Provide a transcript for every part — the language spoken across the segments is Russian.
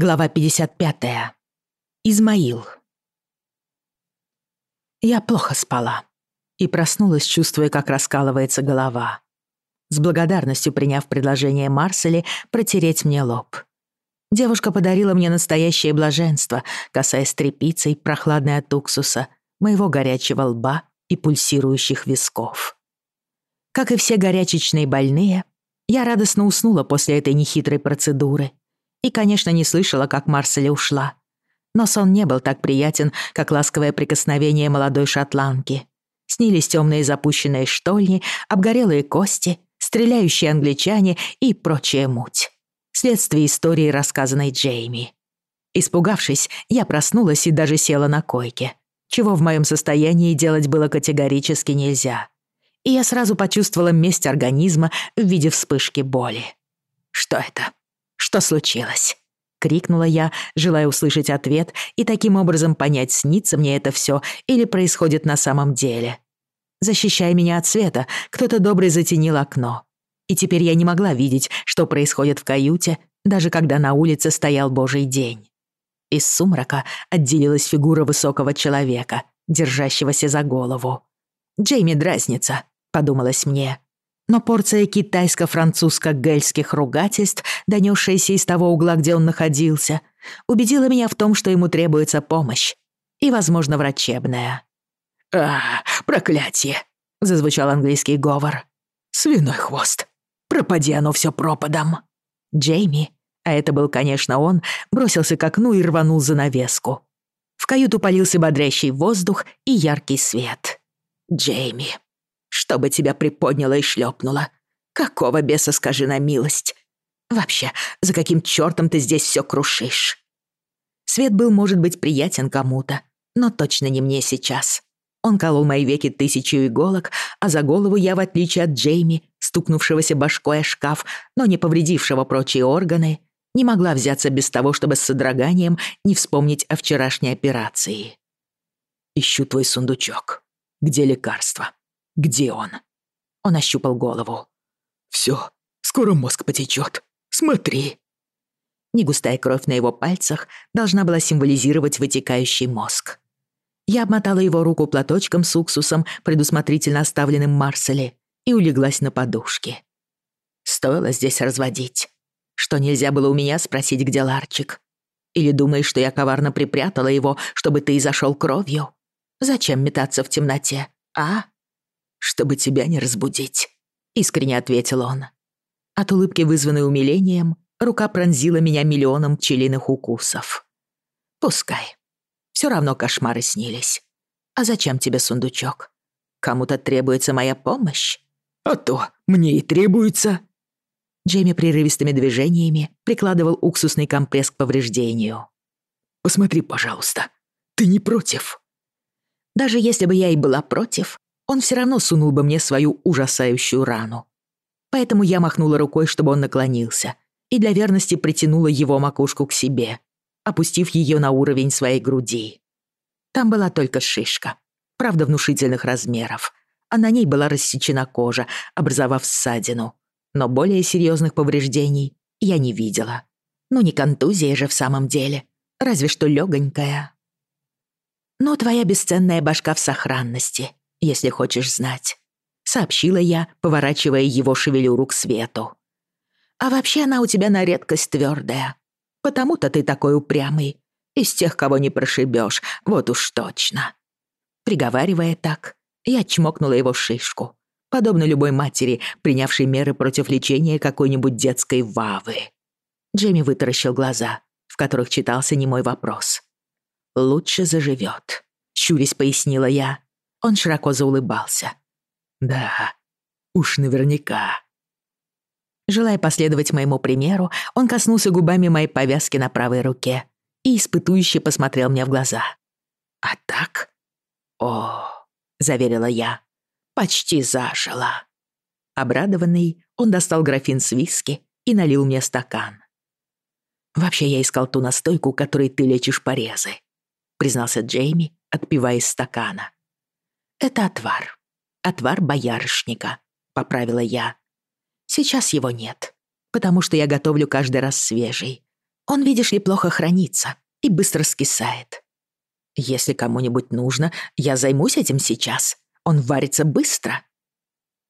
Глава 55. Измаил. Я плохо спала и проснулась, чувствуя, как раскалывается голова. С благодарностью приняв предложение Марсели протереть мне лоб. Девушка подарила мне настоящее блаженство, касаясь тряпицей, прохладной от уксуса, моего горячего лба и пульсирующих висков. Как и все горячечные больные, я радостно уснула после этой нехитрой процедуры — и, конечно, не слышала, как Марселя ушла. Но сон не был так приятен, как ласковое прикосновение молодой шотландки. Снились темные запущенные штольни, обгорелые кости, стреляющие англичане и прочая муть. Следствие истории, рассказанной Джейми. Испугавшись, я проснулась и даже села на койке, чего в моем состоянии делать было категорически нельзя. И я сразу почувствовала месть организма в виде вспышки боли. Что это? Что случилось?» — крикнула я, желая услышать ответ и таким образом понять, снится мне это все или происходит на самом деле. Защищая меня от света, кто-то добрый затенил окно. И теперь я не могла видеть, что происходит в каюте, даже когда на улице стоял божий день. Из сумрака отделилась фигура высокого человека, держащегося за голову. «Джейми дразнится», — подумалось мне но порция китайско-французско-гельских ругательств, донесшаяся из того угла, где он находился, убедила меня в том, что ему требуется помощь. И, возможно, врачебная. «А, проклятие!» — зазвучал английский говор. «Свиной хвост! Пропади оно все пропадом!» Джейми, а это был, конечно, он, бросился к окну и рванул занавеску. В каюту полился бодрящий воздух и яркий свет. «Джейми, чтобы тебя приподняло и шлепнуло. Какого беса, скажи на милость? Вообще, за каким чертом ты здесь все крушишь? Свет был, может быть, приятен кому-то, но точно не мне сейчас. Он колол мои веки тысячу иголок, а за голову я, в отличие от Джейми, стукнувшегося башкой о шкаф, но не повредившего прочие органы, не могла взяться без того, чтобы с содроганием не вспомнить о вчерашней операции. «Ищу твой сундучок. Где лекарство?» Где он? Он ощупал голову. Все, скоро мозг потечет. Смотри. Негустая кровь на его пальцах должна была символизировать вытекающий мозг. Я обмотала его руку платочком с уксусом, предусмотрительно оставленным Марселе, и улеглась на подушке. Стоило здесь разводить. Что нельзя было у меня спросить, где Ларчик? Или думаешь, что я коварно припрятала его, чтобы ты и зашел кровью? Зачем метаться в темноте, а? Чтобы тебя не разбудить», — искренне ответил он. От улыбки, вызванной умилением, рука пронзила меня миллионом пчелиных укусов. «Пускай. Все равно кошмары снились. А зачем тебе сундучок? Кому-то требуется моя помощь?» «А то мне и требуется». Джейми прерывистыми движениями прикладывал уксусный компресс к повреждению. «Посмотри, пожалуйста. Ты не против?» Даже если бы я и была против, он все равно сунул бы мне свою ужасающую рану. Поэтому я махнула рукой, чтобы он наклонился, и для верности притянула его макушку к себе, опустив ее на уровень своей груди. Там была только шишка, правда внушительных размеров, а на ней была рассечена кожа, образовав ссадину. Но более серьезных повреждений я не видела. Ну не контузия же в самом деле, разве что легонькая. Но твоя бесценная башка в сохранности — если хочешь знать», — сообщила я, поворачивая его шевелюру к свету. «А вообще она у тебя на редкость твердая. Потому-то ты такой упрямый. Из тех, кого не прошибешь, вот уж точно». Приговаривая так, я чмокнула его шишку, подобно любой матери, принявшей меры против лечения какой-нибудь детской вавы. Джейми вытаращил глаза, в которых читался немой вопрос. «Лучше заживет», — щурясь пояснила я, он широко заулыбался. «Да, уж наверняка». Желая последовать моему примеру, он коснулся губами моей повязки на правой руке и испытующе посмотрел мне в глаза. «А так?» «О», — заверила я, — «почти зажила». Обрадованный, он достал графин с виски и налил мне стакан. «Вообще я искал ту настойку, которой ты лечишь порезы», — признался Джейми, отпивая из стакана. «Это отвар. Отвар боярышника», — поправила я. «Сейчас его нет, потому что я готовлю каждый раз свежий. Он, видишь ли, плохо хранится и быстро скисает. Если кому-нибудь нужно, я займусь этим сейчас. Он варится быстро.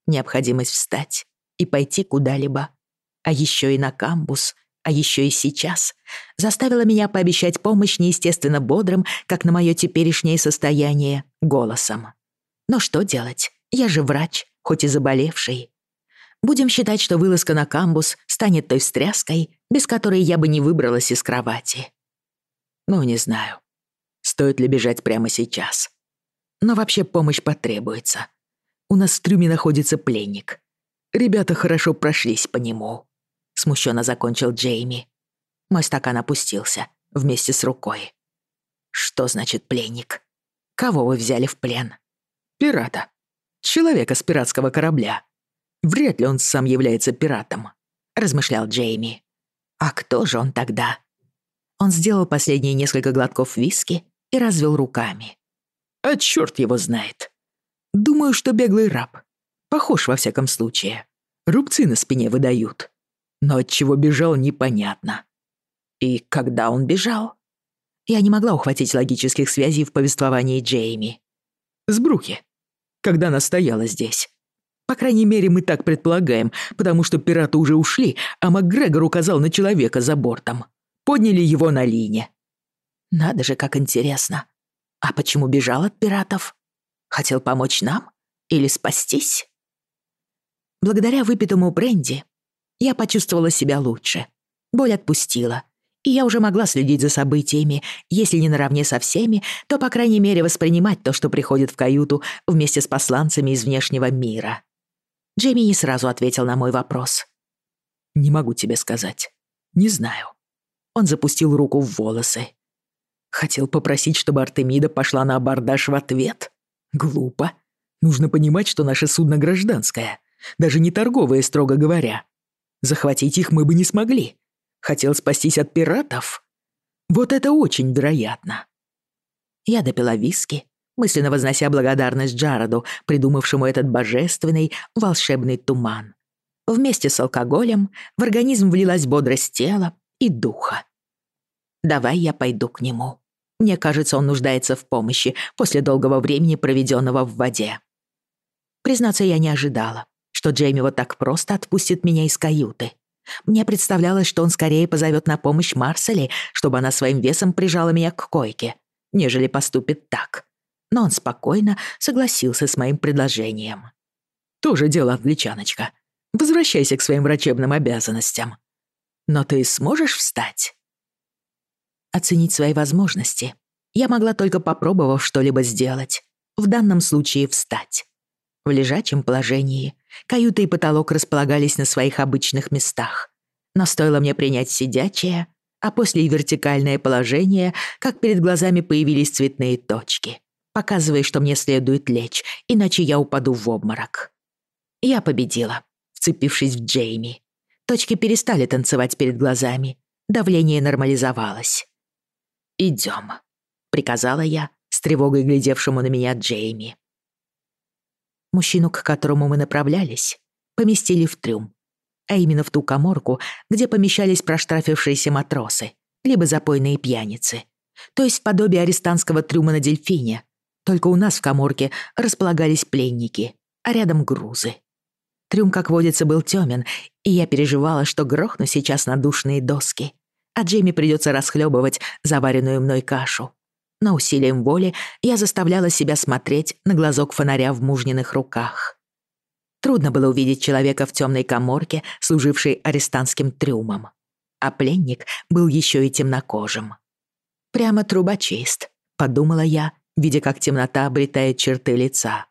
Необходимость встать и пойти куда-либо. А еще и на камбус, а еще и сейчас, заставила меня пообещать помощь неестественно бодрым, как на мое теперешнее состояние, голосом. Но что делать? Я же врач, хоть и заболевший. Будем считать, что вылазка на камбус станет той встряской, без которой я бы не выбралась из кровати. Ну, не знаю, стоит ли бежать прямо сейчас. Но вообще помощь потребуется. У нас в трюме находится пленник. Ребята хорошо прошлись по нему. Смущенно закончил Джейми. Мой стакан опустился вместе с рукой. Что значит пленник? Кого вы взяли в плен? Пирата. Человека с пиратского корабля. Вряд ли он сам является пиратом, размышлял Джейми. А кто же он тогда? Он сделал последние несколько глотков виски и развел руками. А чёрт его знает. Думаю, что беглый раб. Похож во всяком случае. Рубцы на спине выдают. Но от чего бежал, непонятно. И когда он бежал? Я не могла ухватить логических связей в повествовании Джейми. С Брухи. Когда она стояла здесь. По крайней мере, мы так предполагаем, потому что пираты уже ушли, а МакГрегор указал на человека за бортом. Подняли его на лине. Надо же, как интересно. А почему бежал от пиратов? Хотел помочь нам? Или спастись? Благодаря выпитому бренди я почувствовала себя лучше. Боль отпустила, и я уже могла следить за событиями, если не наравне со всеми, то, по крайней мере, воспринимать то, что приходит в каюту вместе с посланцами из внешнего мира. Джейми не сразу ответил на мой вопрос. «Не могу тебе сказать. Не знаю». Он запустил руку в волосы. Хотел попросить, чтобы Артемида пошла на абордаж в ответ? Глупо. Нужно понимать, что наше судно гражданское. Даже не торговое, строго говоря. Захватить их мы бы не смогли. Хотел спастись от пиратов? Вот это очень вероятно. Я допила виски, мысленно вознося благодарность Джароду, придумавшему этот божественный волшебный туман. Вместе с алкоголем в организм влилась бодрость тела и духа. «Давай я пойду к нему. Мне кажется, он нуждается в помощи после долгого времени, проведенного в воде». Признаться, я не ожидала, что Джейми вот так просто отпустит меня из каюты. Мне представлялось, что он скорее позовет на помощь Марсели, чтобы она своим весом прижала меня к койке, нежели поступит так но он спокойно согласился с моим предложением. «Тоже дело, англичаночка. Возвращайся к своим врачебным обязанностям. Но ты сможешь встать?» Оценить свои возможности я могла только попробовав что-либо сделать, в данном случае встать. В лежачем положении каюта и потолок располагались на своих обычных местах, но стоило мне принять сидячее, а после и вертикальное положение, как перед глазами появились цветные точки показывая, что мне следует лечь, иначе я упаду в обморок. Я победила, вцепившись в Джейми. Точки перестали танцевать перед глазами, давление нормализовалось. «Идём», — приказала я, с тревогой глядевшему на меня Джейми. Мужчину, к которому мы направлялись, поместили в трюм, а именно в ту коморку, где помещались проштрафившиеся матросы, либо запойные пьяницы, то есть подобие арестантского трюма на дельфине, только у нас в коморке располагались пленники, а рядом грузы. Трюм, как водится, был тёмен, и я переживала, что грохну сейчас на душные доски, а Джейми придётся расхлёбывать заваренную мной кашу. Но усилием воли я заставляла себя смотреть на глазок фонаря в мужниных руках. Трудно было увидеть человека в тёмной коморке, служившей арестантским трюмом. А пленник был ещё и темнокожим. «Прямо трубочист», — подумала я, видя, как темнота обретает черты лица.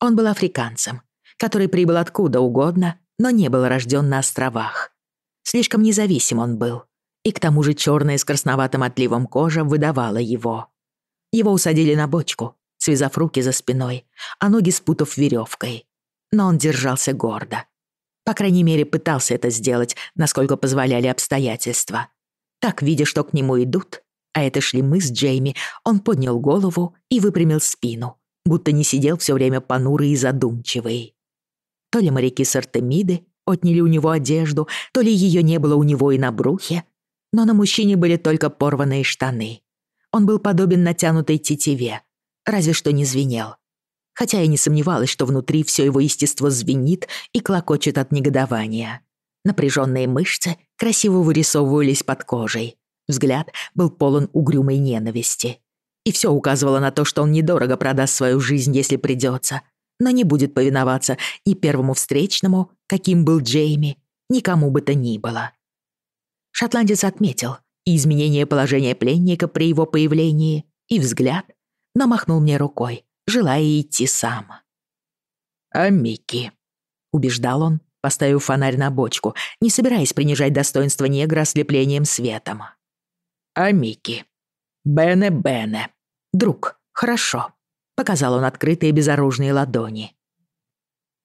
Он был африканцем, который прибыл откуда угодно, но не был рожден на островах. Слишком независим он был, и к тому же черная с красноватым отливом кожа выдавала его. Его усадили на бочку, связав руки за спиной, а ноги спутав веревкой. Но он держался гордо. По крайней мере, пытался это сделать, насколько позволяли обстоятельства. Так, видя, что к нему идут, а это шли мы с Джейми, он поднял голову и выпрямил спину, будто не сидел все время понурый и задумчивый. То ли моряки с Артемиды отняли у него одежду, то ли ее не было у него и на брухе, но на мужчине были только порванные штаны. Он был подобен натянутой тетиве, разве что не звенел. Хотя я не сомневалась, что внутри все его естество звенит и клокочет от негодования. Напряженные мышцы красиво вырисовывались под кожей. Взгляд был полон угрюмой ненависти. И все указывало на то, что он недорого продаст свою жизнь, если придется, но не будет повиноваться ни первому встречному, каким был Джейми, ни кому бы то ни было. Шотландец отметил и изменение положения пленника при его появлении, и взгляд, но махнул мне рукой, желая идти сам. «А Микки?» — убеждал он, поставив фонарь на бочку, не собираясь принижать достоинство негра ослеплением светом. «А Микки? Бене-бене. Друг, хорошо», — показал он открытые безоружные ладони.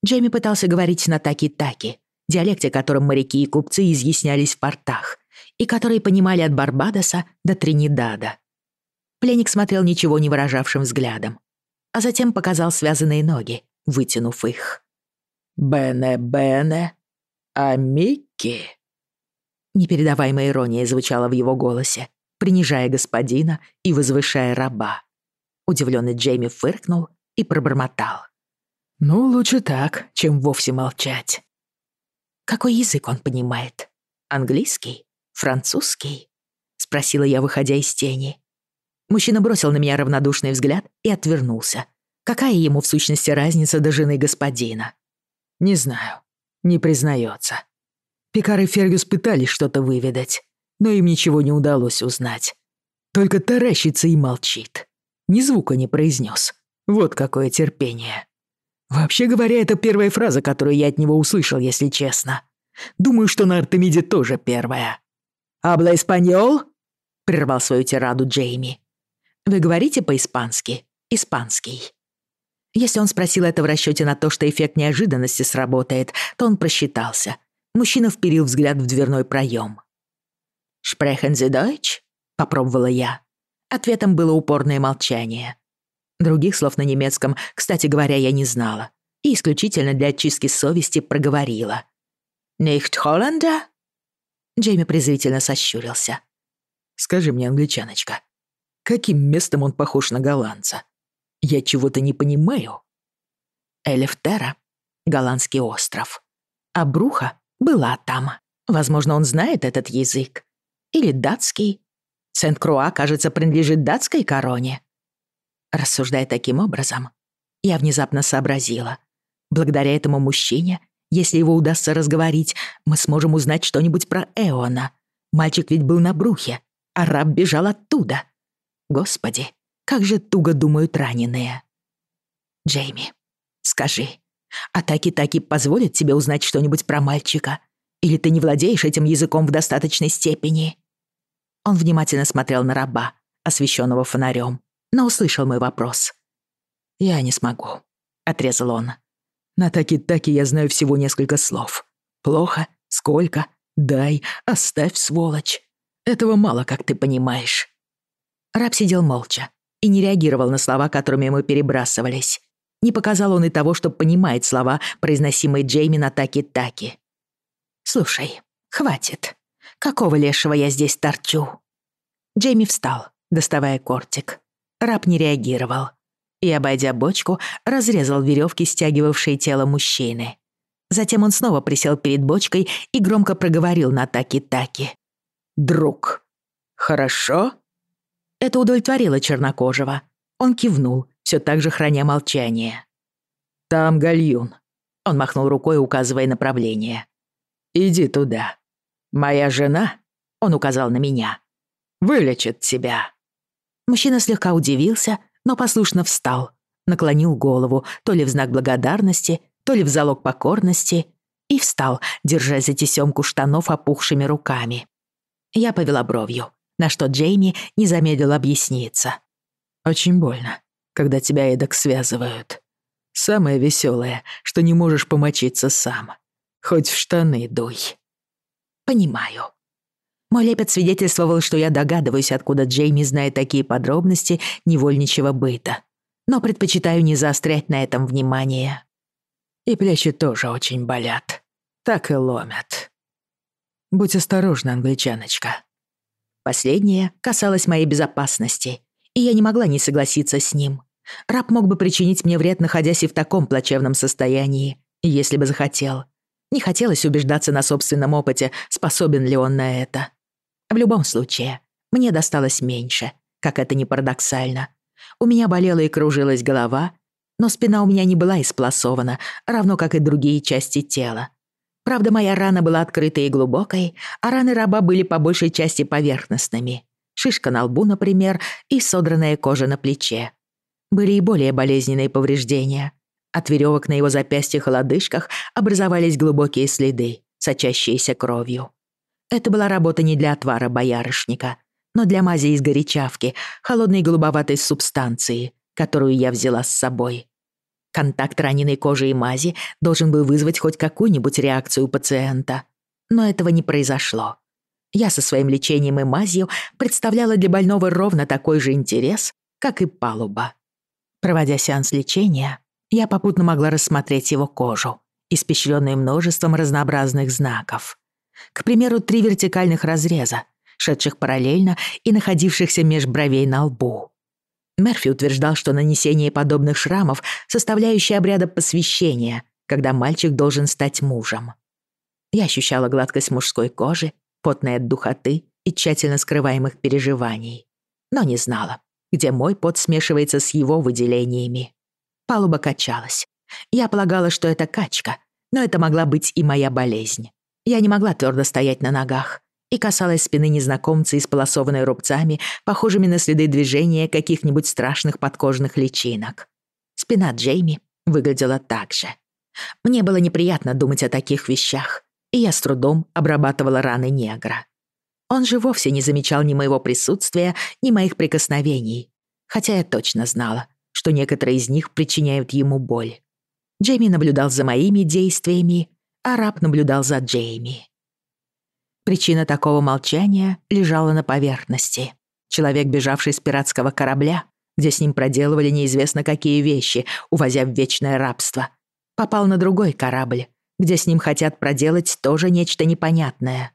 Джейми пытался говорить на таки-таки, диалекте которым моряки и купцы изъяснялись в портах, и которые понимали от Барбадоса до Тринидада. Пленник смотрел ничего не выражавшим взглядом, а затем показал связанные ноги, вытянув их. «Бене-бене, а Микки?» Непередаваемая ирония звучала в его голосе, принижая господина и возвышая раба. Удивленный Джейми фыркнул и пробормотал. «Ну, лучше так, чем вовсе молчать». «Какой язык он понимает? Английский? Французский?» — спросила я, выходя из тени. Мужчина бросил на меня равнодушный взгляд и отвернулся. Какая ему в сущности разница до жены господина? «Не знаю. Не признается. Пикар и Фергюс пытались что-то выведать, но им ничего не удалось узнать. Только таращится и молчит. Ни звука не произнес. Вот какое терпение. Вообще говоря, это первая фраза, которую я от него услышал, если честно. Думаю, что на Артемиде тоже первая. «Абла испаньол?» — прервал свою тираду Джейми. «Вы говорите по-испански? Испанский». Если он спросил это в расчете на то, что эффект неожиданности сработает, то он просчитался. Мужчина вперил взгляд в дверной проем. «Sprechen Sie Deutsch?» — попробовала я. Ответом было упорное молчание. Других слов на немецком, кстати говоря, я не знала. И исключительно для очистки совести проговорила. «Nicht Holländer?» Джейми презрительно сощурился. «Скажи мне, англичаночка, каким местом он похож на голландца? Я чего-то не понимаю». Элефтера — голландский остров. А Бруха была там. Возможно, он знает этот язык. Или датский. Сент-Круа, кажется, принадлежит датской короне. Рассуждая таким образом, я внезапно сообразила. Благодаря этому мужчине, если его удастся разговорить, мы сможем узнать что-нибудь про Эона. Мальчик ведь был на брухе, а раб бежал оттуда. Господи, как же туго думают раненые. Джейми, скажи, а Таки-Таки позволит тебе узнать что-нибудь про мальчика? Или ты не владеешь этим языком в достаточной степени?» Он внимательно смотрел на раба, освещенного фонарем, но услышал мой вопрос. «Я не смогу», — отрезал он. «На таки-таки я знаю всего несколько слов. Плохо, сколько, дай, оставь, сволочь. Этого мало, как ты понимаешь». Раб сидел молча и не реагировал на слова, которыми мы перебрасывались. Не показал он и того, что понимает слова, произносимые Джейми на таки-таки. «Слушай, хватит. Какого лешего я здесь торчу?» Джейми встал, доставая кортик. Раб не реагировал. И, обойдя бочку, разрезал веревки, стягивавшие тело мужчины. Затем он снова присел перед бочкой и громко проговорил на таки-таки. «Друг, хорошо?» Это удовлетворило чернокожего. Он кивнул, все так же храня молчание. «Там гальюн», — он махнул рукой, указывая направление. «Иди туда. Моя жена», — он указал на меня, — «вылечит тебя». Мужчина слегка удивился, но послушно встал, наклонил голову, то ли в знак благодарности, то ли в залог покорности, и встал, держа за тесёмку штанов опухшими руками. Я повела бровью, на что Джейми не замедлил объясниться. «Очень больно, когда тебя эдак связывают. Самое веселое, что не можешь помочиться сам. Хоть в штаны дуй». «Понимаю», мой лепет свидетельствовал, что я догадываюсь, откуда Джейми знает такие подробности невольничего быта. Но предпочитаю не заострять на этом внимание. И плечи тоже очень болят. Так и ломят. Будь осторожна, англичаночка. Последнее касалось моей безопасности, и я не могла не согласиться с ним. Раб мог бы причинить мне вред, находясь и в таком плачевном состоянии, если бы захотел. Не хотелось убеждаться на собственном опыте, способен ли он на это. В любом случае, мне досталось меньше, как это ни парадоксально. У меня болела и кружилась голова, но спина у меня не была испласована, равно как и другие части тела. Правда, моя рана была открытой и глубокой, а раны раба были по большей части поверхностными. Шишка на лбу, например, и содранная кожа на плече. Были и более болезненные повреждения. От веревок на его запястьях и лодыжках образовались глубокие следы, сочащиеся кровью. Это была работа не для отвара боярышника, но для мази из горячавки, холодной голубоватой субстанции, которую я взяла с собой. Контакт раненой кожи и мази должен был вызвать хоть какую-нибудь реакцию у пациента. Но этого не произошло. Я со своим лечением и мазью представляла для больного ровно такой же интерес, как и палуба. Проводя сеанс лечения, я попутно могла рассмотреть его кожу, испещренную множеством разнообразных знаков. К примеру, три вертикальных разреза, шедших параллельно и находившихся меж бровей на лбу. Мерфи утверждал, что нанесение подобных шрамов — составляющая обряда посвящения, когда мальчик должен стать мужем. Я ощущала гладкость мужской кожи, потной от духоты и тщательно скрываемых переживаний. Но не знала, где мой пот смешивается с его выделениями. Палуба качалась. Я полагала, что это качка, но это могла быть и моя болезнь. Я не могла твердо стоять на ногах и касалась спины незнакомца, исполосованной рубцами, похожими на следы движения каких-нибудь страшных подкожных личинок. Спина Джейми выглядела так же. Мне было неприятно думать о таких вещах, и я с трудом обрабатывала раны негра. Он же вовсе не замечал ни моего присутствия, ни моих прикосновений, хотя я точно знала, что некоторые из них причиняют ему боль. Джейми наблюдал за моими действиями, а раб наблюдал за Джейми. Причина такого молчания лежала на поверхности. Человек, бежавший с пиратского корабля, где с ним проделывали неизвестно какие вещи, увозя в вечное рабство, попал на другой корабль, где с ним хотят проделать тоже нечто непонятное.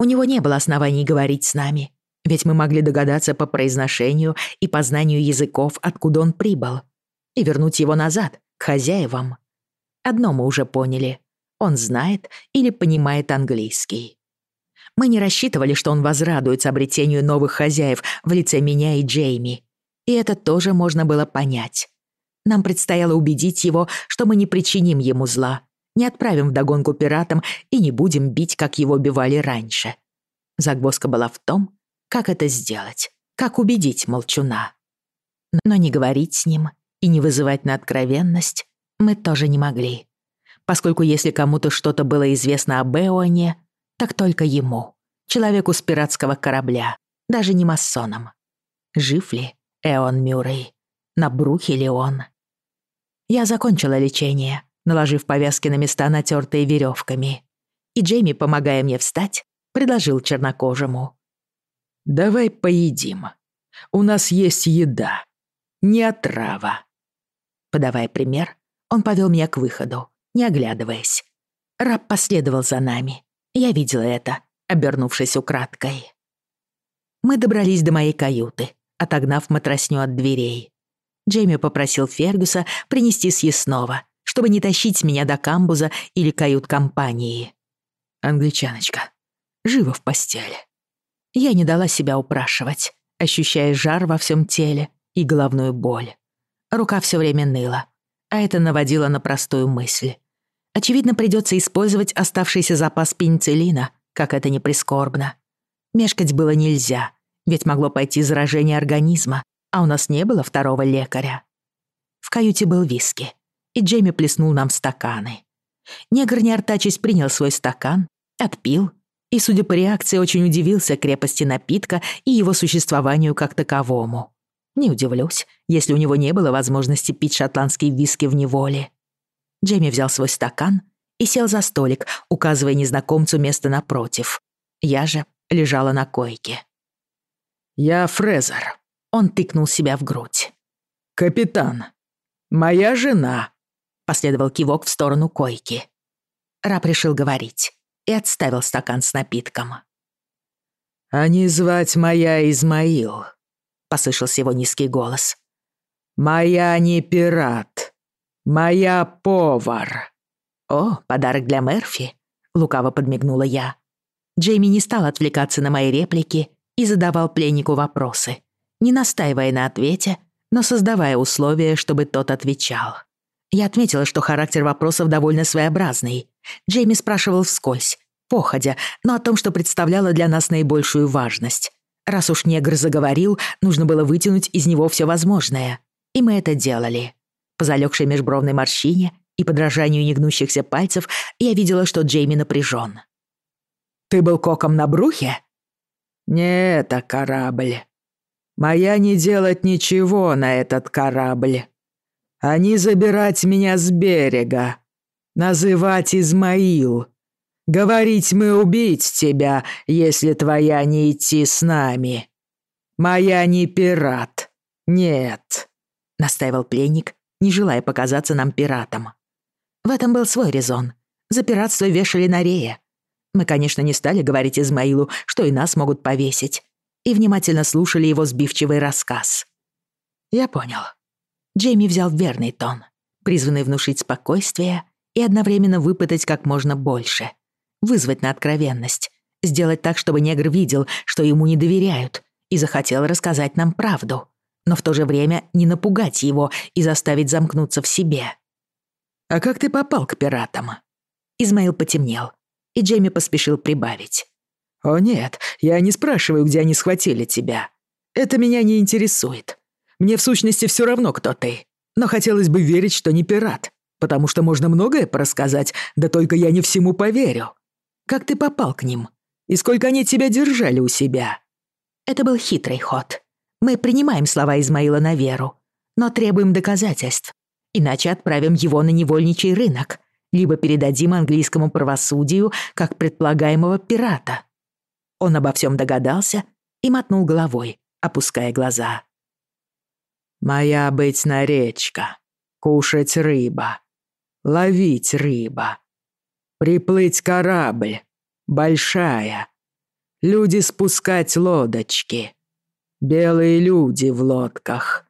У него не было оснований говорить с нами, ведь мы могли догадаться по произношению и познанию языков, откуда он прибыл, и вернуть его назад, к хозяевам. Одно мы уже поняли. Он знает или понимает английский. Мы не рассчитывали, что он возрадуется обретению новых хозяев в лице меня и Джейми. И это тоже можно было понять. Нам предстояло убедить его, что мы не причиним ему зла, не отправим вдогонку пиратам и не будем бить, как его убивали раньше. Загвоздка была в том, как это сделать, как убедить молчуна. Но не говорить с ним и не вызывать на откровенность мы тоже не могли. Поскольку если кому-то что-то было известно об Эоне, так только ему, человеку с пиратского корабля, даже не масонам. Жив ли Эон Мюррей? На брухе ли он? Я закончила лечение, наложив повязки на места, натертые веревками. И Джейми, помогая мне встать, предложил чернокожему. «Давай поедим. У нас есть еда, не отрава». Подавая пример, он повел меня к выходу, не оглядываясь. Раб последовал за нами, я видела это, обернувшись украдкой. Мы добрались до моей каюты, отогнав матросню от дверей. Джейми попросил Фергюса принести съестного, чтобы не тащить меня до камбуза или кают-компании. Англичаночка, живо в постели. Я не дала себя упрашивать, ощущая жар во всем теле и головную боль. Рука все время ныла, а это наводило на простую мысль. Очевидно, придется использовать оставшийся запас пенициллина, как это не прискорбно. Мешкать было нельзя, ведь могло пойти заражение организма, а у нас не было второго лекаря. В каюте был виски, и Джейми плеснул нам стаканы. Негр не артачись принял свой стакан, отпил, и, судя по реакции, очень удивился крепости напитка и его существованию как таковому. Не удивлюсь, если у него не было возможности пить шотландский виски в неволе. Джейми взял свой стакан и сел за столик, указывая незнакомцу место напротив. Я же лежала на койке. «Я Фрезер», — он тыкнул себя в грудь. «Капитан, моя жена», — последовал кивок в сторону койки. Раб решил говорить и отставил стакан с напитком. «А не звать моя Измаил», — послышался его низкий голос. «Моя не пират, моя повар». «О, подарок для Мерфи», — лукаво подмигнула я. Джейми не стал отвлекаться на мои реплики и задавал пленнику вопросы, не настаивая на ответе, но создавая условия, чтобы тот отвечал. Я отметила, что характер вопросов довольно своеобразный. Джейми спрашивал вскользь, походя, но о том, что представляло для нас наибольшую важность. Раз уж негр заговорил, нужно было вытянуть из него все возможное. И мы это делали. По залегшей межбровной морщине и подражанию негнущихся пальцев я видела, что Джейми напряжен. «Ты был коком на брухе?» «Не это корабль. Моя не делать ничего на этот корабль. Они забирать меня с берега, называть Измаил, говорить мы убить тебя, если твоя не идти с нами. Моя не пират, нет», — настаивал пленник, не желая показаться нам пиратом. В этом был свой резон. За пиратство вешали на рее. Мы, конечно, не стали говорить Измаилу, что и нас могут повесить, и внимательно слушали его сбивчивый рассказ. Я понял. Джейми взял верный тон, призванный внушить спокойствие и одновременно выпытать как можно больше. Вызвать на откровенность. Сделать так, чтобы негр видел, что ему не доверяют, и захотел рассказать нам правду. Но в то же время не напугать его и заставить замкнуться в себе. «А как ты попал к пиратам?» Измаил потемнел, и Джейми поспешил прибавить. «О нет, я не спрашиваю, где они схватили тебя. Это меня не интересует. Мне в сущности все равно, кто ты. Но хотелось бы верить, что не пират, потому что можно многое порассказать, да только я не всему поверю. Как ты попал к ним? И сколько они тебя держали у себя?» Это был хитрый ход. Мы принимаем слова Измаила на веру, но требуем доказательств. Иначе отправим его на невольничий рынок, либо передадим английскому правосудию как предполагаемого пирата. Он обо всем догадался и мотнул головой, опуская глаза. Моя быть на речка, кушать рыба, ловить рыба, приплыть корабль, большая, люди спускать лодочки, белые люди в лодках,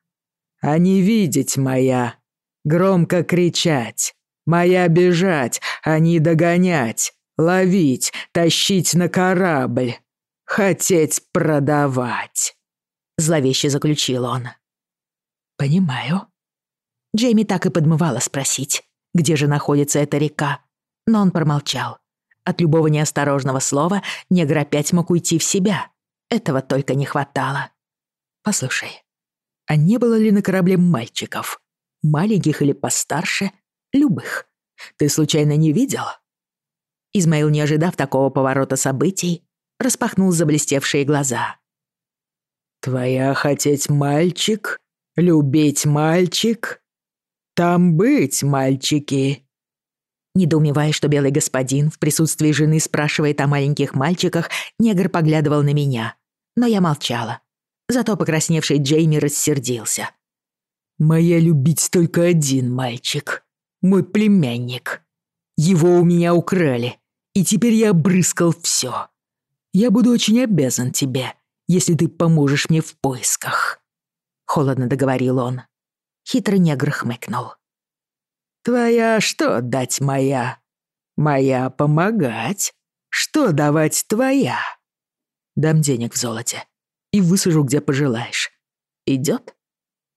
не видеть моя, громко кричать, моя бежать, а не догонять, ловить, тащить на корабль, хотеть продавать», — зловеще заключил он. «Понимаю». Джейми так и подмывала спросить, где же находится эта река, но он промолчал. От любого неосторожного слова негр опять мог уйти в себя. Этого только не хватало. «Послушай, а не было ли на корабле мальчиков? Маленьких или постарше? Любых. Ты случайно не видел?» Измаил, не ожидав такого поворота событий, распахнул заблестевшие глаза. «Твоя хотеть мальчик Любить мальчик? Там быть, мальчики!» Недоумевая, что белый господин в присутствии жены спрашивает о маленьких мальчиках, негр поглядывал на меня. Но я молчала. Зато покрасневший Джейми рассердился. «Моя любить только один мальчик. Мой племянник. Его у меня украли, и теперь я обрыскал все. Я буду очень обязан тебе, если ты поможешь мне в поисках» холодно договорил он. Хитрый негр хмыкнул. «Твоя что дать моя? Моя помогать? Что давать твоя?» «Дам денег в золоте и высажу, где пожелаешь. Идет?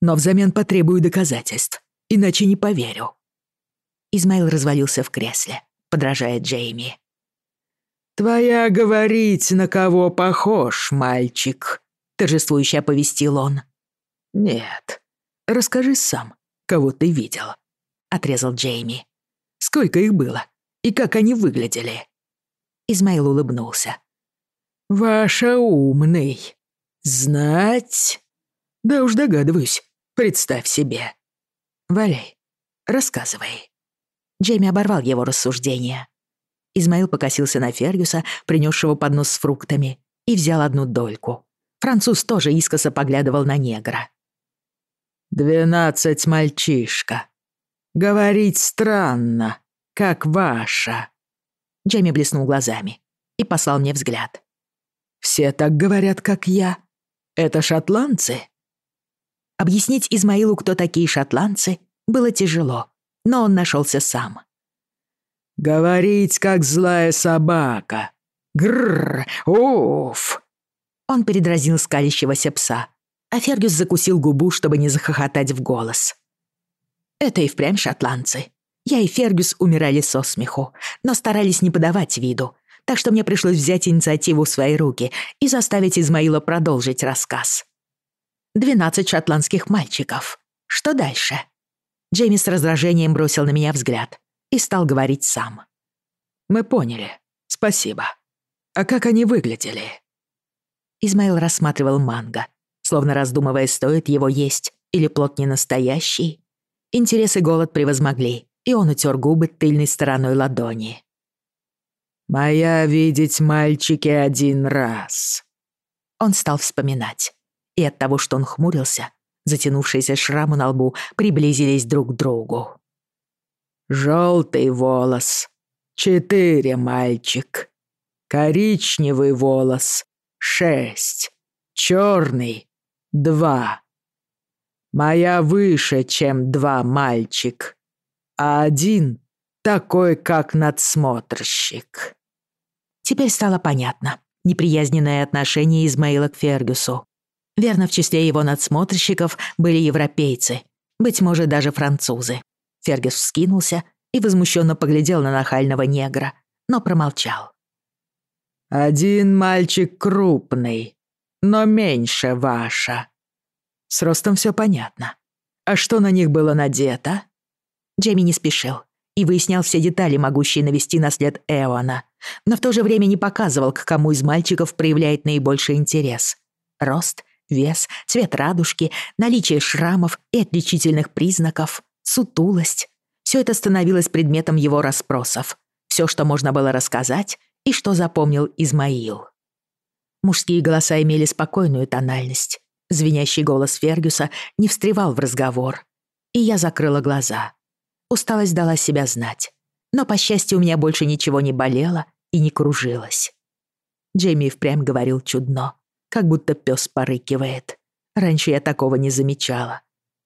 Но взамен потребую доказательств, иначе не поверю». Измаил развалился в кресле, подражая Джейми. «Твоя говорить, на кого похож, мальчик», — торжествующе оповестил он. «Нет. Расскажи сам, кого ты видел», — отрезал Джейми. «Сколько их было? И как они выглядели?» Измаил улыбнулся. «Ваша умный. Знать?» «Да уж догадываюсь. Представь себе». «Валяй, рассказывай». Джейми оборвал его рассуждения. Измаил покосился на Фергюса, принесшего поднос с фруктами, и взял одну дольку. Француз тоже искоса поглядывал на негра. «Двенадцать мальчишка. Говорить странно, как ваша». Джейми блеснул глазами и послал мне взгляд. Все так говорят, как я. Это шотландцы?» Объяснить Измаилу, кто такие шотландцы, было тяжело, но он нашелся сам. «Говорить, как злая собака. Грррр, уф!» Он передразнил скалящегося пса, а Фергюс закусил губу, чтобы не захохотать в голос. Это и впрямь шотландцы. Я и Фергюс умирали со смеху, но старались не подавать виду, так что мне пришлось взять инициативу в свои руки и заставить Измаила продолжить рассказ. «Двенадцать шотландских мальчиков. Что дальше?» Джейми с раздражением бросил на меня взгляд и стал говорить сам. «Мы поняли. Спасибо. А как они выглядели?» Измаил рассматривал манго, словно раздумывая, стоит его есть или плод не настоящий. Интерес и голод превозмогли, и он утер губы тыльной стороной ладони. «Моя видеть мальчики один раз». Он стал вспоминать, и от того, что он хмурился, затянувшиеся шрамы на лбу приблизились друг к другу. «Желтый волос. Четыре, мальчик. Коричневый волос. Шесть. Черный. Два. Моя выше, чем два, мальчик. А один такой, как надсмотрщик». Теперь стало понятно неприязненное отношение Измаила к Фергюсу. Верно, в числе его надсмотрщиков были европейцы, быть может, даже французы. Фергюс вскинулся и возмущенно поглядел на нахального негра, но промолчал. «Один мальчик крупный, но меньше ваша». С ростом все понятно. А что на них было надето? Джейми не спешил и выяснял все детали, могущие навести на след Эона, но в то же время не показывал, к кому из мальчиков проявляет наибольший интерес. Рост — Вес, цвет радужки, наличие шрамов и отличительных признаков, сутулость. Все это становилось предметом его расспросов. Все, что можно было рассказать и что запомнил Измаил. Мужские голоса имели спокойную тональность. Звенящий голос Фергюса не встревал в разговор. И я закрыла глаза. Усталость дала себя знать. Но, по счастью, у меня больше ничего не болело и не кружилось. Джейми впрямь говорил чудно как будто пес порыкивает. Раньше я такого не замечала.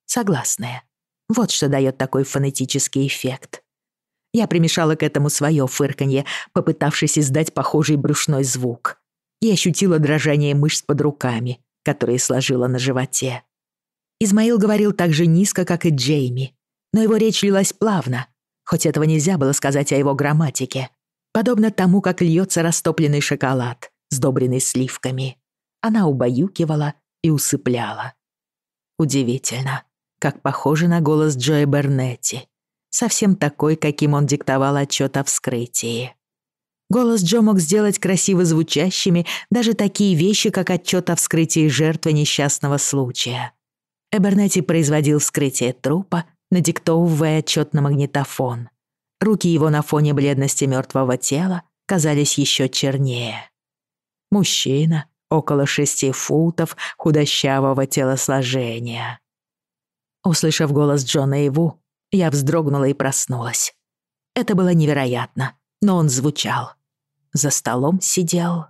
Согласная. Вот что дает такой фонетический эффект. Я примешала к этому свое фырканье, попытавшись издать похожий брюшной звук. И ощутила дрожание мышц под руками, которые сложила на животе. Измаил говорил так же низко, как и Джейми, но его речь лилась плавно, хоть этого нельзя было сказать о его грамматике, подобно тому, как льется растопленный шоколад, сдобренный сливками. Она убаюкивала и усыпляла. Удивительно, как похоже на голос Джоя Бернетти. Совсем такой, каким он диктовал отчет о вскрытии. Голос Джо мог сделать красиво звучащими даже такие вещи, как отчет о вскрытии жертвы несчастного случая. Эбернетти производил вскрытие трупа, надиктовывая отчет на магнитофон. Руки его на фоне бледности мертвого тела казались еще чернее. Мужчина, около шести футов худощавого телосложения. Услышав голос Джона Иву, я вздрогнула и проснулась. Это было невероятно, но он звучал. За столом сидел...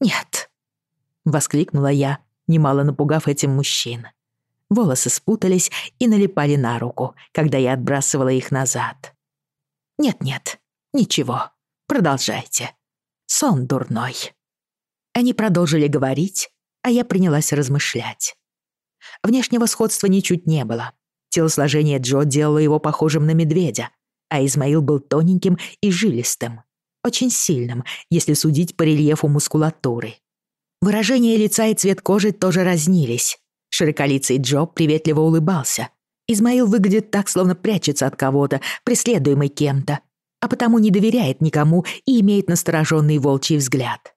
«Нет», — воскликнула я, немало напугав этим мужчин. Волосы спутались и налипали на руку, когда я отбрасывала их назад. «Нет-нет, ничего, продолжайте. Сон дурной». Они продолжили говорить, а я принялась размышлять. Внешнего сходства ничуть не было. Телосложение Джо делало его похожим на медведя, а Измаил был тоненьким и жилистым. Очень сильным, если судить по рельефу мускулатуры. Выражение лица и цвет кожи тоже разнились. Широколицый Джо приветливо улыбался. Измаил выглядит так, словно прячется от кого-то, преследуемый кем-то, а потому не доверяет никому и имеет настороженный волчий взгляд.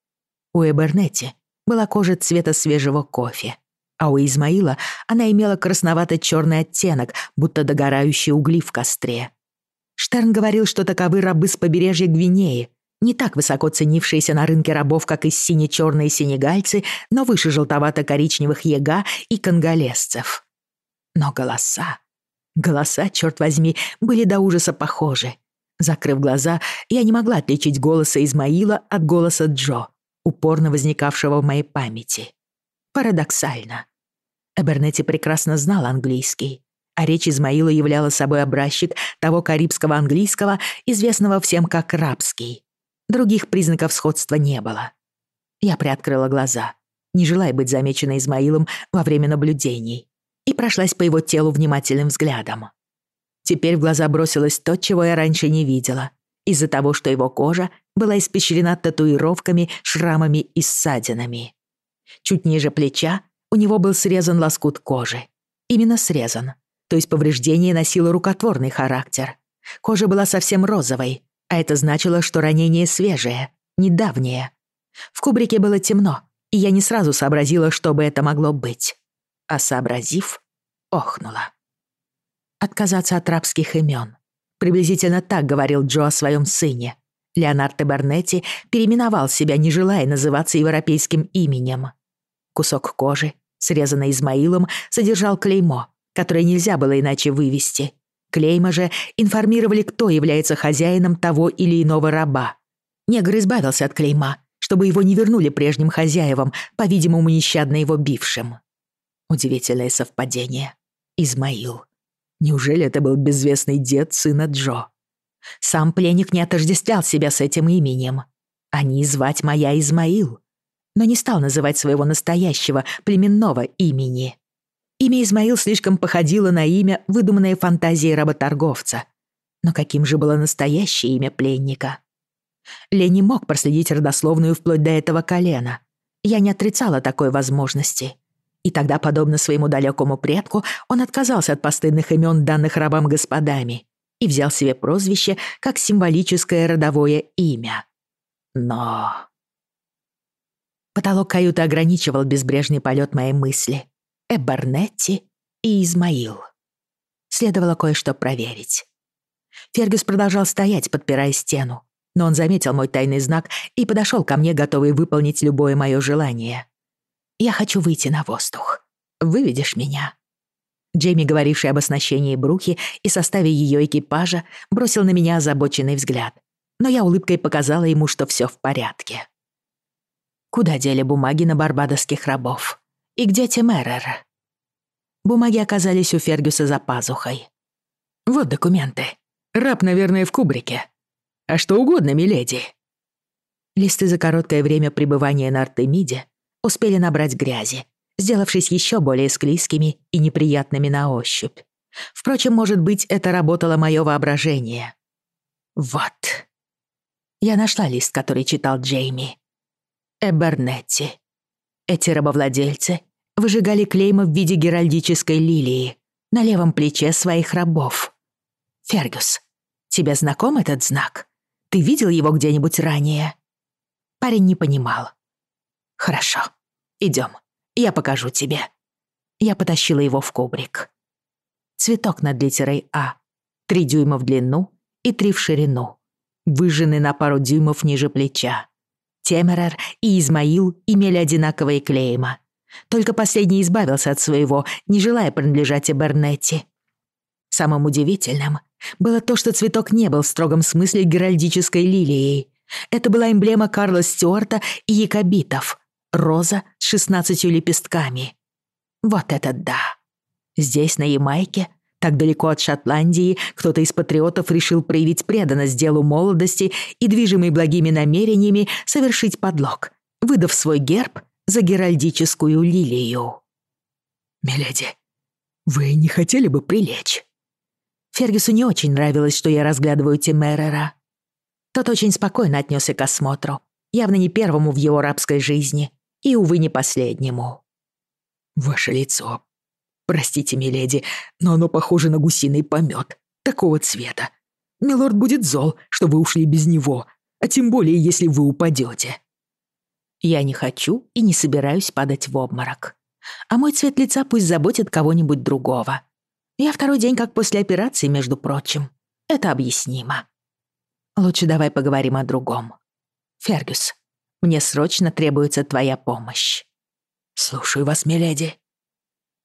У Эбернетти была кожа цвета свежего кофе, а у Измаила она имела красновато-черный оттенок, будто догорающие угли в костре. Штерн говорил, что таковы рабы с побережья Гвинеи, не так высоко ценившиеся на рынке рабов, как и сине-черные сенегальцы, но выше желтовато-коричневых яга и конголезцев. Но голоса... Голоса, черт возьми, были до ужаса похожи. Закрыв глаза, я не могла отличить голоса Измаила от голоса Джо. упорно возникавшего в моей памяти. Парадоксально. Эбернетти прекрасно знал английский, а речь Измаила являла собой образчик того карибского английского, известного всем как рабский. Других признаков сходства не было. Я приоткрыла глаза, не желая быть замеченной Измаилом во время наблюдений, и прошлась по его телу внимательным взглядом. Теперь в глаза бросилось то, чего я раньше не видела, из-за того, что его кожа была испещрена татуировками, шрамами и ссадинами. Чуть ниже плеча у него был срезан лоскут кожи. Именно срезан, то есть повреждение носило рукотворный характер. Кожа была совсем розовой, а это значило, что ранение свежее, недавнее. В кубрике было темно, и я не сразу сообразила, что бы это могло быть. А сообразив, охнула. Отказаться от рабских имен. Приблизительно так говорил Джо о своем сыне. Леонардо Бернетти переименовал себя, не желая называться европейским именем. Кусок кожи, срезанный Измаилом, содержал клеймо, которое нельзя было иначе вывести. Клейма же информировали, кто является хозяином того или иного раба. Негр избавился от клейма, чтобы его не вернули прежним хозяевам, по-видимому, нещадно его бившим. Удивительное совпадение. Измаил. Неужели это был безвестный дед сына Джо? Сам пленник не отождествлял себя с этим именем. Они звать моя Измаил, но не стал называть своего настоящего племенного имени. Имя Измаил слишком походило на имя, выдуманное фантазией работорговца. Но каким же было настоящее имя пленника? Лени мог проследить родословную вплоть до этого колена. Я не отрицала такой возможности. И тогда, подобно своему далекому предку, он отказался от постыдных имен, данных рабам господами, и взял себе прозвище как символическое родовое имя. Но... Потолок каюты ограничивал безбрежный полет моей мысли. Эбернетти и Измаил. Следовало кое-что проверить. Фергюс продолжал стоять, подпирая стену, но он заметил мой тайный знак и подошел ко мне, готовый выполнить любое мое желание. «Я хочу выйти на воздух. Выведешь меня?» Джейми, говоривший об оснащении Брухи и составе ее экипажа, бросил на меня озабоченный взгляд, но я улыбкой показала ему, что все в порядке. Куда дели бумаги на барбадосских рабов? И где Тимерер? Бумаги оказались у Фергюса за пазухой. Вот документы. Раб, наверное, в кубрике. А что угодно, миледи. Листы за короткое время пребывания на Артемиде успели набрать грязи, сделавшись еще более склизкими и неприятными на ощупь. Впрочем, может быть, это работало мое воображение. Вот. Я нашла лист, который читал Джейми. Эбернетти. Эти рабовладельцы выжигали клейма в виде геральдической лилии на левом плече своих рабов. Фергюс, тебе знаком этот знак? Ты видел его где-нибудь ранее?» Парень не понимал. «Хорошо, идем. Я покажу тебе». Я потащила его в кубрик. Цветок над литерой «А». Три дюйма в длину и три в ширину. Выжженный на пару дюймов ниже плеча. Темерер и Измаил имели одинаковые клейма. Только последний избавился от своего, не желая принадлежать Эбернетти. Самым удивительным было то, что цветок не был в строгом смысле геральдической лилией. Это была эмблема Карла Стюарта и якобитов. Роза с шестнадцатью лепестками. Вот это да! Здесь, на Ямайке, так далеко от Шотландии, кто-то из патриотов решил проявить преданность делу молодости и, движимый благими намерениями, совершить подлог, выдав свой герб за геральдическую лилию. «Миледи, вы не хотели бы прилечь?» Фергюсу не очень нравилось, что я разглядываю Тимерера. Тот очень спокойно отнесся к осмотру, явно не первому в его рабской жизни и, увы, не последнему. «Ваше лицо. Простите, миледи, но оно похоже на гусиный помет, такого цвета. Милорд будет зол, что вы ушли без него, а тем более, если вы упадете. Я не хочу и не собираюсь падать в обморок. А мой цвет лица пусть заботит кого-нибудь другого. Я второй день как после операции, между прочим. Это объяснимо. Лучше давай поговорим о другом. Фергюс, мне срочно требуется твоя помощь. Слушаю вас, миледи.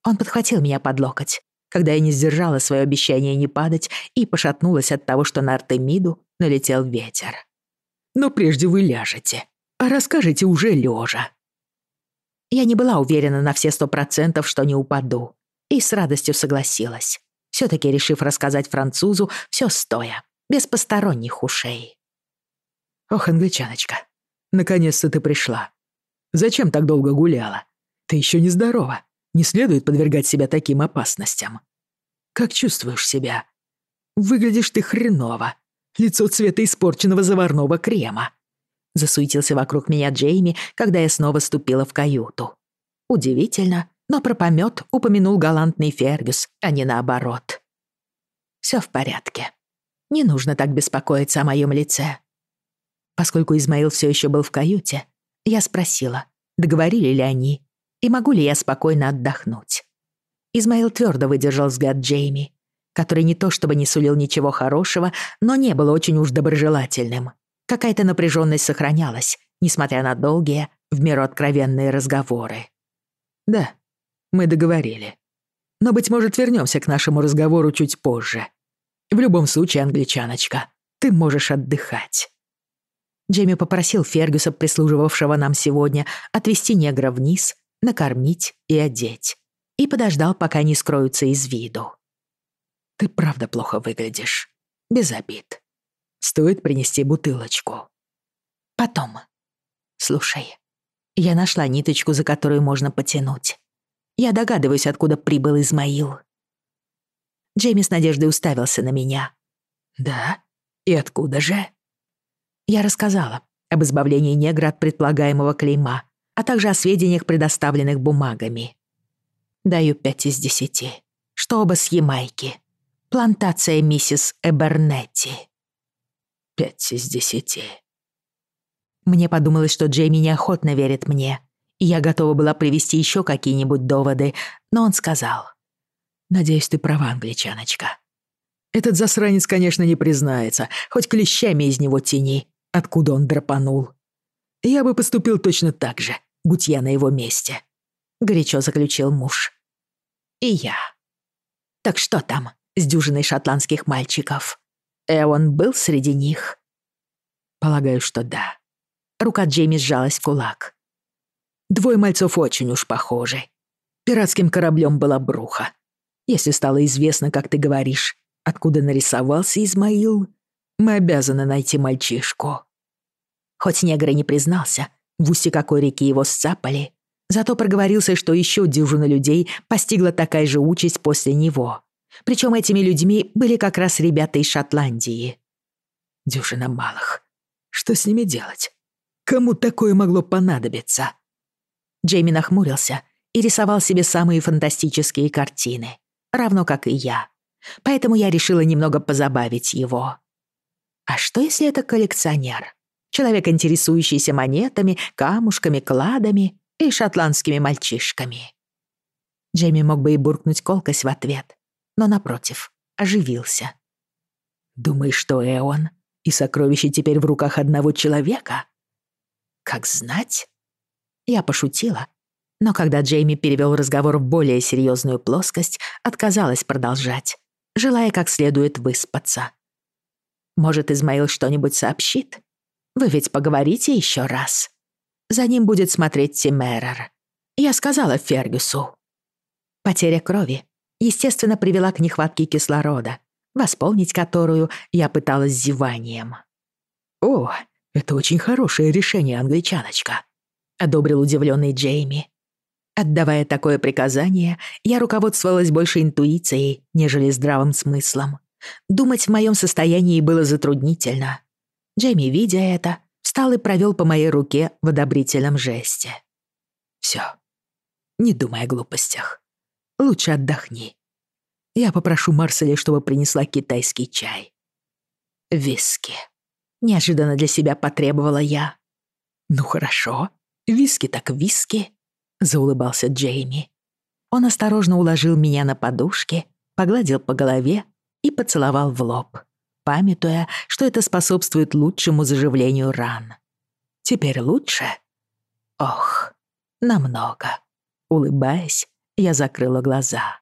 Он подхватил меня под локоть, когда я не сдержала свое обещание не падать и пошатнулась от того, что на Артемиду налетел ветер. Но прежде вы ляжете. а расскажете уже лежа. Я не была уверена на все сто процентов, что не упаду, и с радостью согласилась, все-таки решив рассказать французу все стоя, без посторонних ушей. «Ох, англичаночка, наконец-то ты пришла. Зачем так долго гуляла? Ты еще не здорова. Не следует подвергать себя таким опасностям. Как чувствуешь себя? Выглядишь ты хреново. Лицо цвета испорченного заварного крема. Засуетился вокруг меня Джейми, когда я снова ступила в каюту. Удивительно, но про помет упомянул галантный Фергюс, а не наоборот. Все в порядке. Не нужно так беспокоиться о моем лице. Поскольку Измаил все еще был в каюте, я спросила, договорили ли они, и могу ли я спокойно отдохнуть. Измаил твердо выдержал взгляд Джейми, который не то чтобы не сулил ничего хорошего, но не был очень уж доброжелательным. Какая-то напряженность сохранялась, несмотря на долгие, в меру откровенные разговоры. «Да, мы договорили. Но, быть может, вернемся к нашему разговору чуть позже. В любом случае, англичаночка, ты можешь отдыхать». Джейми попросил Фергюса, прислуживавшего нам сегодня, отвезти негра вниз, накормить и одеть. И подождал, пока не скроются из виду. «Ты правда плохо выглядишь. Без обид. Стоит принести бутылочку. Потом. Слушай, я нашла ниточку, за которую можно потянуть. Я догадываюсь, откуда прибыл Измаил. Джейми с надеждой уставился на меня. Да? И откуда же? Я рассказала об избавлении негра от предполагаемого клейма, а также о сведениях, предоставленных бумагами. Даю пять из десяти, что оба с Ямайки. Плантация миссис Эбернетти пять из десяти. Мне подумалось, что Джейми неохотно верит мне, и я готова была привести еще какие-нибудь доводы, но он сказал. «Надеюсь, ты права, англичаночка. Этот засранец, конечно, не признается, хоть клещами из него тени, откуда он драпанул. Я бы поступил точно так же, будь я на его месте», — горячо заключил муж. «И я. Так что там с дюжиной шотландских мальчиков?» Эон был среди них? Полагаю, что да. Рука Джейми сжалась в кулак. Двое мальцов очень уж похожи. Пиратским кораблем была бруха. Если стало известно, как ты говоришь, откуда нарисовался Измаил, мы обязаны найти мальчишку. Хоть негр и не признался, в устье какой реки его сцапали, зато проговорился, что еще дюжина людей постигла такая же участь после него. Причем этими людьми были как раз ребята из Шотландии. Дюжина малых. Что с ними делать? Кому такое могло понадобиться? Джейми нахмурился и рисовал себе самые фантастические картины, равно как и я. Поэтому я решила немного позабавить его. А что, если это коллекционер? Человек, интересующийся монетами, камушками, кладами и шотландскими мальчишками. Джейми мог бы и буркнуть колкость в ответ, но, напротив, оживился. «Думаешь, что Эон и сокровища теперь в руках одного человека?» «Как знать?» Я пошутила, но когда Джейми перевел разговор в более серьезную плоскость, отказалась продолжать, желая как следует выспаться. «Может, Измаил что-нибудь сообщит? Вы ведь поговорите еще раз. За ним будет смотреть Тимерер. Я сказала Фергюсу. Потеря крови естественно, привела к нехватке кислорода, восполнить которую я пыталась зеванием. «О, это очень хорошее решение, англичаночка», — одобрил удивленный Джейми. Отдавая такое приказание, я руководствовалась больше интуицией, нежели здравым смыслом. Думать в моем состоянии было затруднительно. Джейми, видя это, встал и провел по моей руке в одобрительном жесте. Все. Не думай о глупостях. Лучше отдохни. Я попрошу Марселя, чтобы принесла китайский чай. Виски. Неожиданно для себя потребовала я. Ну хорошо, виски так виски, заулыбался Джейми. Он осторожно уложил меня на подушке, погладил по голове и поцеловал в лоб, памятуя, что это способствует лучшему заживлению ран. Теперь лучше? Ох, намного. Улыбаясь, я закрыла глаза.